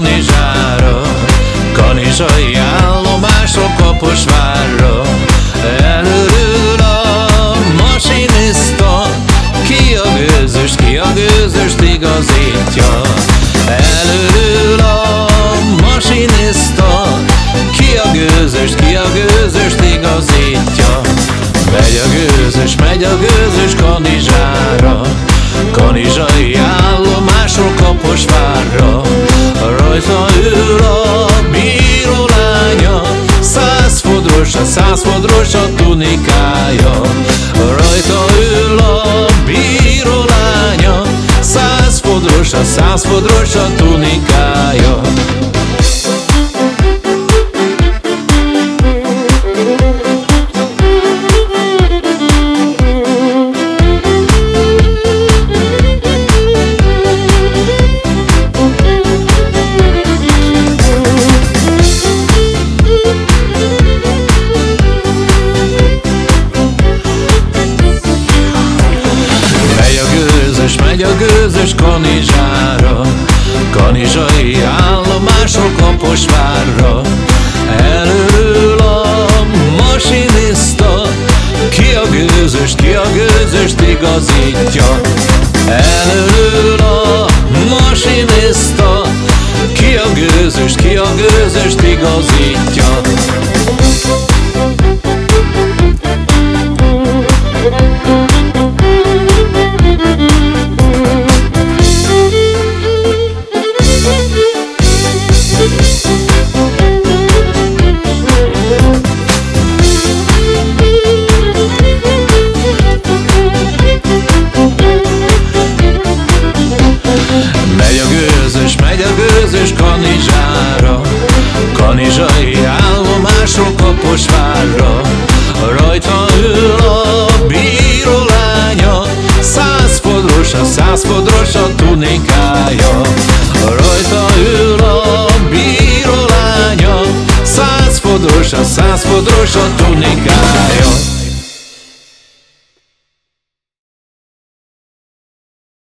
Kanizsára Kanizsai állomásról Kaposvárra Előről a masinista Ki a gőzös, ki a gőzöst igazítja. Előről a masinista Ki a gőzös, ki a gőzöst igazítja. Megy a gőzös, megy a gőzös Kanizsára fodros, a száz fodros a tunikája. Rajta ül a bíró lánya Száz fodros, a száz fodros a tunikája gőzös Kanizsára Kanizsai állomások Kaposvárra Előről a masinista Ki a gőzös, ki a gőzöst igazítja. Előről a masinista Ki a gőzös, ki a gőzöst igazítja megy a gőzös Kanizsára. Kanizsai állomásról Kaposvárra Rajta ül a bíró lánya Száz fodros, a száz fodros a tunikája. Rajta ül a bíró lánya Száz fodros, a száz fodros a tunikája